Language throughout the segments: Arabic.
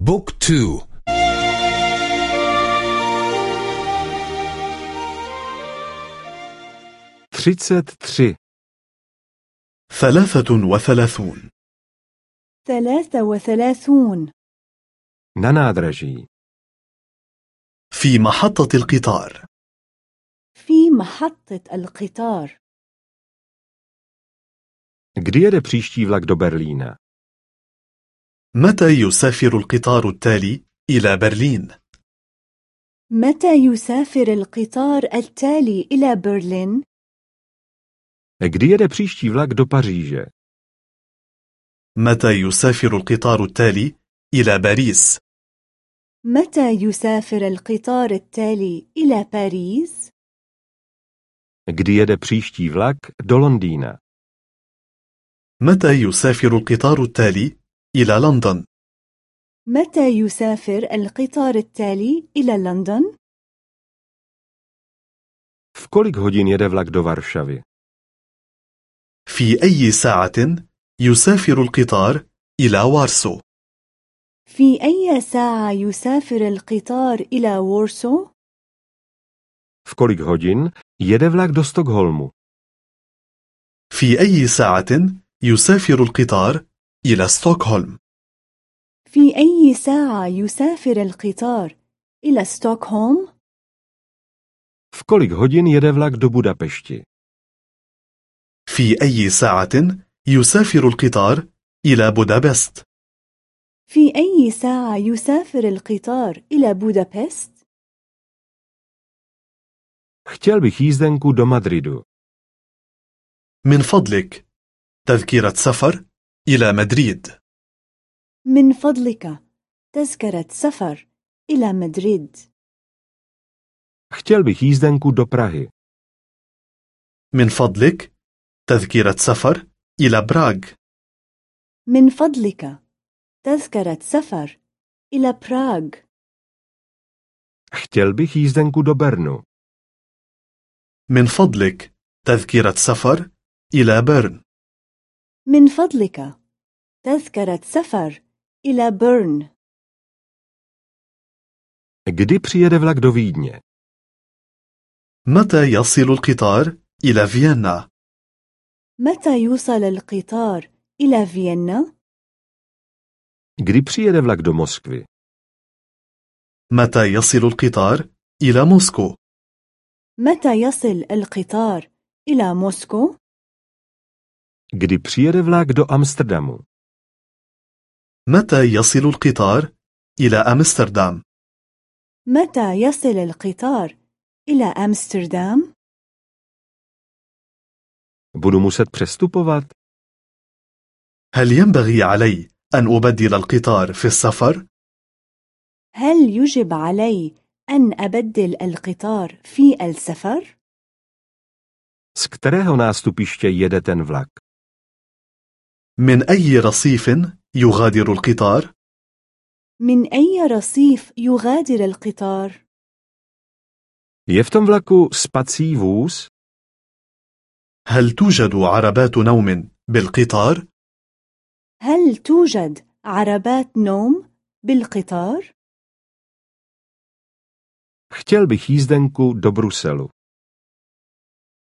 بوك تو. třicet tři ثلاثة وثلاثون. ثلاثة وثلاثون. nádraží في محطة القطار. في محطة القطار. Jede příští vlak do Berlína? متى يسافر القطار التالي إلى برلين؟ متى يسافر القطار التالي إلى برلين؟ Kdy jede příští vlak do Paříže? متى يسافر القطار التالي إلى باريس؟ متى يسافر القطار التالي إلى باريس؟ Kdy jede příští vlak do Londýna? متى يسافر القطار التالي إلى لندن؟ متى يسافر القطار التالي إلى لندن؟ V kolik hodin jede vlak do Varšavy? في أي ساعة يسافر القطار إلى وارسو؟ في أي ساعة يسافر القطار إلى وورسو؟ V kolik hodin jede vlak do Stockholmu? في أي ساعة يسافر القطار إلى ستوكهولم؟ في أي ساعة يسافر القطار إلى ستوكهولم؟ V kolik hodin jede vlak do Budapešti? في أي ساعة يسافر القطار إلى بودابست؟ في أي ساعة يسافر القطار إلى بودابست؟ Chtěl bych jízdenku do Madridu. من فضلك تذكرة سفر إلى مدريد. من فضلك تذكرة سفر إلى مدريد. Chtěl bych jízdenku do Prahy. من فضلك تذكرة سفر إلى براغ. من فضلك تذكرة سفر إلى براغ. Chtěl bych jízdenku do Bernu. من فضلك تذكرة سفر إلى بيرن من فضلك تذكرة سفر إلى بيرن Kdy přijede vlak do Vídně? متى يصل القطار إلى فيينا؟ متى يوصل القطار إلى فيينا؟ Kdy přijede vlak do Moskvy? متى يصل القطار إلى موسكو؟ متى يصل القطار إلى موسكو؟ Kdy přijede vlak do Amsterdamu? متى يصل القطار إلى أمستردام؟ متى يصل القطار إلى أمستردام؟ Budu muset přestupovat? هل ينبغي علي أن أبدل القطار في السفر؟ هل يجب علي أن أبدل القطار في السفر؟ Z kterého nástupiště jede ten vlak? من أي رصيف يغادر القطار؟ من أي رصيف يغادر القطار؟ Je v tom vlaku spací vůz? هل توجد عربات نوم بالقطار؟ هل توجد عربات نوم بالقطار؟ Chtěl bych jízdenku do Bruselu.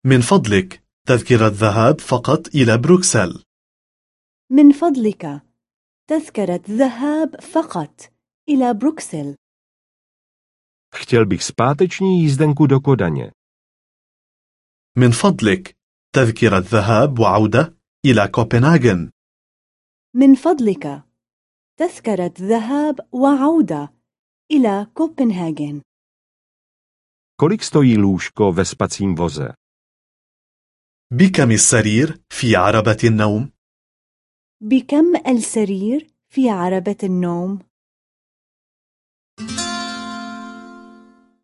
من فضلك تذكرة ذهاب فقط إلى بروكسل من فضلك تذكرة ذهاب فقط إلى بروكسل Chtěl bych zpáteční jízdenku do Kodaně. من فضلك تذكرة ذهاب وعودة إلى كوبنهاجن من فضلك تذكرة ذهاب وعودة إلى كوبنهاجن Kolik stojí lůžko ve spacím voze? بكم السرير في عربة النوم؟ بكم السرير في عربة النوم؟